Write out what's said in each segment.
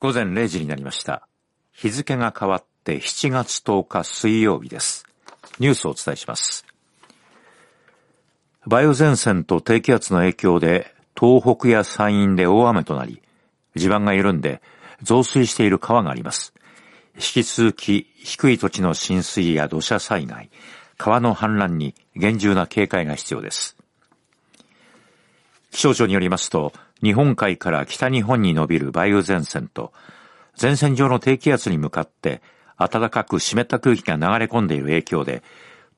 午前0時になりました。日付が変わって7月10日水曜日です。ニュースをお伝えします。梅雨前線と低気圧の影響で東北や山陰で大雨となり、地盤が緩んで増水している川があります。引き続き低い土地の浸水や土砂災害、川の氾濫に厳重な警戒が必要です。気象庁によりますと、日本海から北日本に伸びる梅雨前線と、前線上の低気圧に向かって暖かく湿った空気が流れ込んでいる影響で、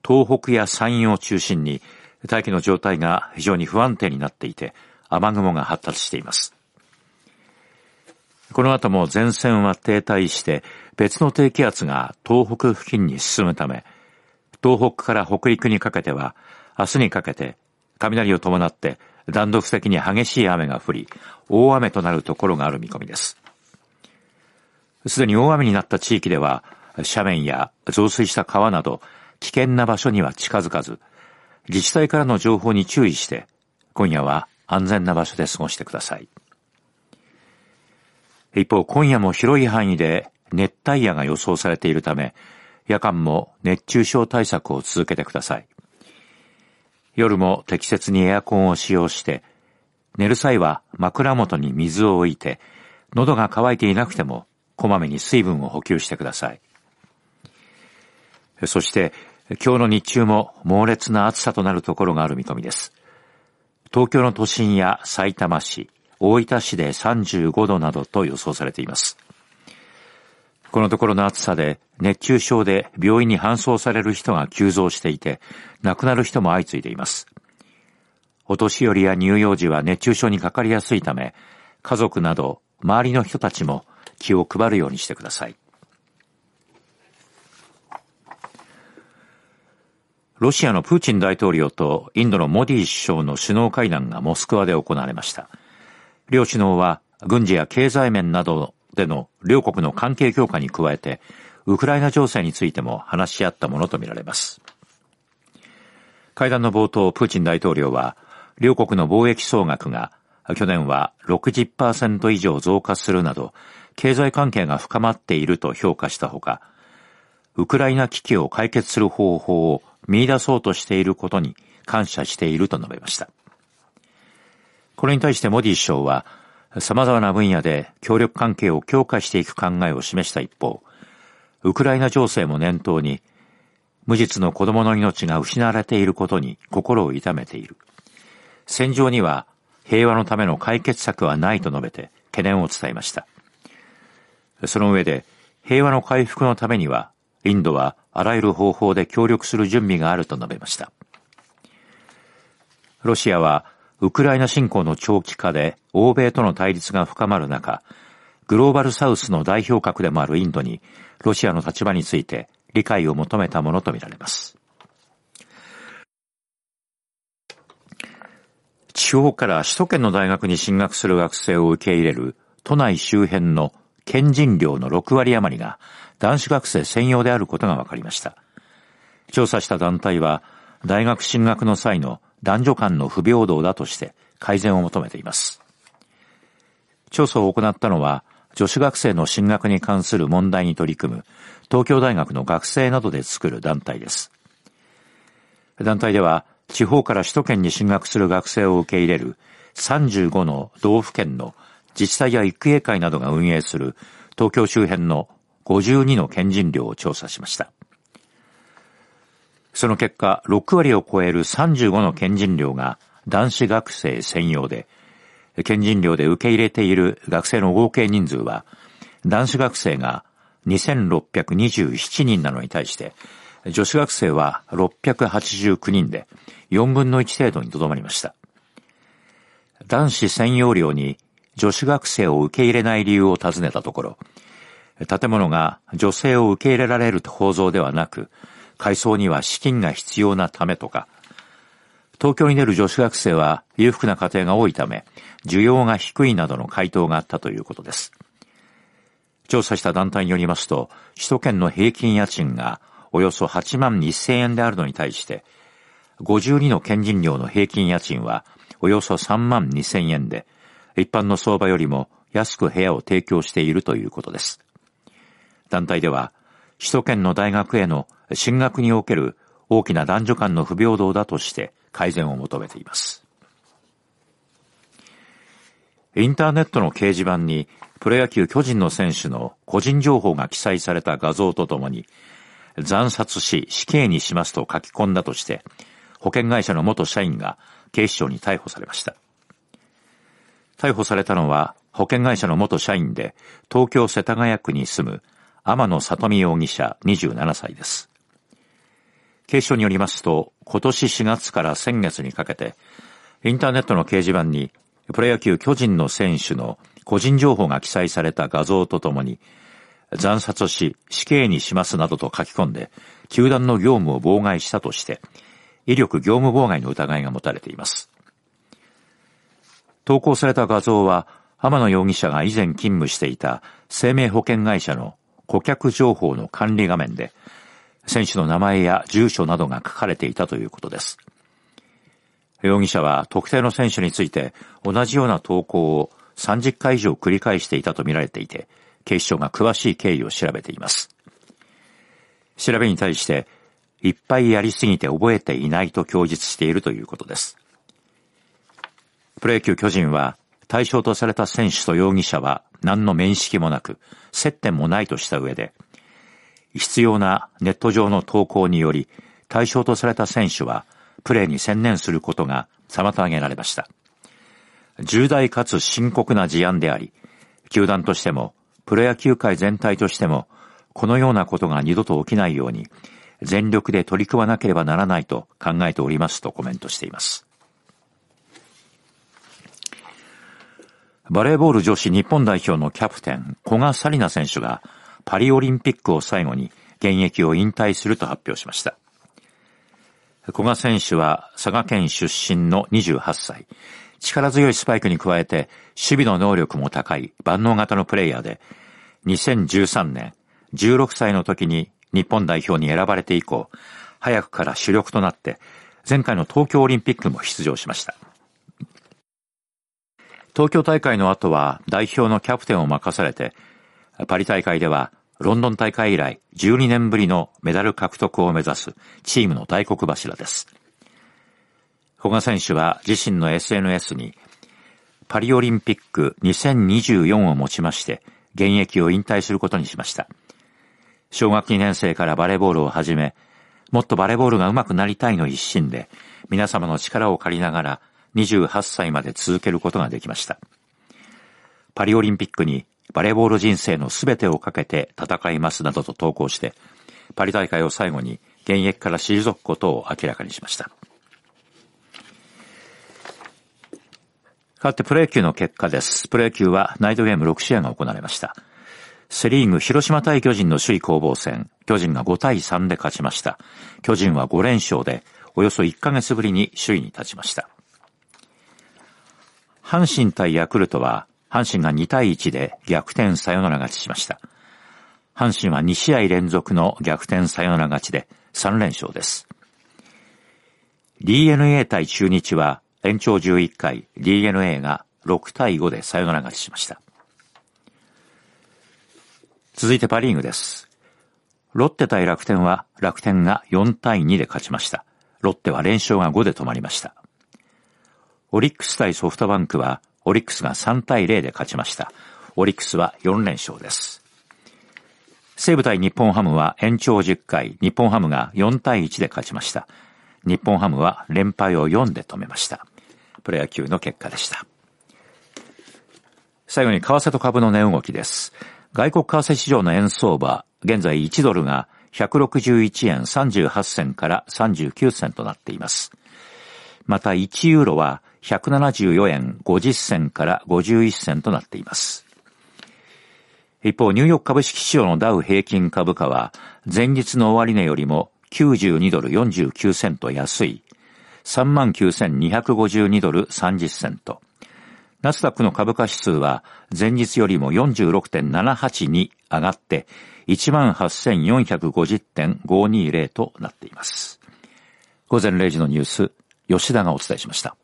東北や山陰を中心に大気の状態が非常に不安定になっていて、雨雲が発達しています。この後も前線は停滞して別の低気圧が東北付近に進むため、東北から北陸にかけては明日にかけて雷を伴って断続的に激しい雨が降り、大雨となるところがある見込みです。すでに大雨になった地域では、斜面や増水した川など危険な場所には近づかず、自治体からの情報に注意して、今夜は安全な場所で過ごしてください。一方、今夜も広い範囲で熱帯夜が予想されているため、夜間も熱中症対策を続けてください。夜も適切にエアコンを使用して、寝る際は枕元に水を置いて、喉が渇いていなくても、こまめに水分を補給してください。そして、今日の日中も猛烈な暑さとなるところがある見込みです。東京の都心や埼玉市、大分市で35度などと予想されています。このところの暑さで熱中症で病院に搬送される人が急増していて、亡くなる人も相次いでいます。お年寄りや乳幼児は熱中症にかかりやすいため、家族など周りの人たちも気を配るようにしてください。ロシアのプーチン大統領とインドのモディ首相の首脳会談がモスクワで行われました。両首脳は軍事や経済面などでの両国の関係強化に加えて、ウクライナ情勢についても話し合ったものとみられます。会談の冒頭、プーチン大統領は、両国の貿易総額が去年は60%以上増加するなど、経済関係が深まっていると評価したほか、ウクライナ危機を解決する方法を見出そうとしていることに感謝していると述べました。これに対してモディ首相は、様々な分野で協力関係を強化していく考えを示した一方、ウクライナ情勢も念頭に、無実の子供の命が失われていることに心を痛めている。戦場には平和のための解決策はないと述べて懸念を伝えました。その上で、平和の回復のためには、インドはあらゆる方法で協力する準備があると述べました。ロシアは、ウクライナ侵攻の長期化で欧米との対立が深まる中、グローバルサウスの代表格でもあるインドに、ロシアの立場について理解を求めたものとみられます。地方から首都圏の大学に進学する学生を受け入れる都内周辺の県人寮の6割余りが男子学生専用であることが分かりました。調査した団体は大学進学の際の男女間の不平等だとして改善を求めています。調査を行ったのは女子学生の進学に関する問題に取り組む東京大学の学生などで作る団体です。団体では地方から首都圏に進学する学生を受け入れる35の道府県の自治体や育英会などが運営する東京周辺の52の県人寮を調査しました。その結果、6割を超える35の県人寮が男子学生専用で、県人寮で受け入れている学生の合計人数は、男子学生が2627人なのに対して、女子学生は689人で、4分の1程度にとどまりました。男子専用寮に女子学生を受け入れない理由を尋ねたところ、建物が女性を受け入れられる構造ではなく、改装には資金が必要なためとか、東京に出る女子学生は裕福な家庭が多いため、需要が低いなどの回答があったということです。調査した団体によりますと、首都圏の平均家賃がおよそ8万2000円であるのに対して、52の県人寮の平均家賃はおよそ3万2000円で、一般の相場よりも安く部屋を提供しているということです。団体では、首都圏の大学への進学における大きな男女間の不平等だとして改善を求めています。インターネットの掲示板にプロ野球巨人の選手の個人情報が記載された画像とともに惨殺し死刑にしますと書き込んだとして保険会社の元社員が警視庁に逮捕されました。逮捕されたのは保険会社の元社員で東京世田谷区に住む天野里美容疑者27歳です。警視庁によりますと、今年4月から先月にかけて、インターネットの掲示板に、プロ野球巨人の選手の個人情報が記載された画像とともに、惨殺し死刑にしますなどと書き込んで、球団の業務を妨害したとして、威力業務妨害の疑いが持たれています。投稿された画像は、天野容疑者が以前勤務していた生命保険会社の顧客情報の管理画面で、選手の名前や住所などが書かれていたということです。容疑者は特定の選手について同じような投稿を30回以上繰り返していたとみられていて、警視庁が詳しい経緯を調べています。調べに対して、いっぱいやりすぎて覚えていないと供述しているということです。プロ野球巨人は対象とされた選手と容疑者は何の面識もなく、接点もないとした上で、必要なネット上の投稿により、対象とされた選手は、プレーに専念することが妨げられました。重大かつ深刻な事案であり、球団としても、プロ野球界全体としても、このようなことが二度と起きないように、全力で取り組まなければならないと考えておりますとコメントしています。バレーボール女子日本代表のキャプテン、古賀紗理那選手が、パリオリンピックを最後に現役を引退すると発表しました。古賀選手は佐賀県出身の28歳。力強いスパイクに加えて守備の能力も高い万能型のプレイヤーで、2013年16歳の時に日本代表に選ばれて以降、早くから主力となって前回の東京オリンピックも出場しました。東京大会の後は代表のキャプテンを任されて、パリ大会ではロンドン大会以来12年ぶりのメダル獲得を目指すチームの大黒柱です。古賀選手は自身の SNS にパリオリンピック2024をもちまして現役を引退することにしました。小学2年生からバレーボールを始め、もっとバレーボールが上手くなりたいの一心で皆様の力を借りながら28歳まで続けることができました。パリオリンピックにバレーボール人生の全てをかけて戦いますなどと投稿して、パリ大会を最後に現役から退くことを明らかにしました。かわってプロ野球の結果です。プロ野球はナイトゲーム6試合が行われました。セリーグ広島対巨人の首位攻防戦、巨人が5対3で勝ちました。巨人は5連勝で、およそ1ヶ月ぶりに首位に立ちました。阪神対ヤクルトは、阪神が2対1で逆転サヨナラ勝ちしました。阪神は2試合連続の逆転サヨナラ勝ちで3連勝です。DNA 対中日は延長11回 DNA が6対5でサヨナラ勝ちしました。続いてパリーグです。ロッテ対楽天は楽天が4対2で勝ちました。ロッテは連勝が5で止まりました。オリックス対ソフトバンクは、オリックスが3対0で勝ちました。オリックスは4連勝です。西武対日本ハムは延長10回、日本ハムが4対1で勝ちました。日本ハムは連敗を4で止めました。プロ野球の結果でした。最後に為替と株の値動きです。外国為替市場の円相場、現在1ドルが161円38銭から39銭となっています。また1ユーロは174円50銭から51銭となっています。一方、ニューヨーク株式市場のダウ平均株価は、前日の終値よりも92ドル49セント安い、39,252ドル30セント。ナスダックの株価指数は前日よりも46.78に上がって、18,450.520となっています。午前0時のニュース、吉田がお伝えしました。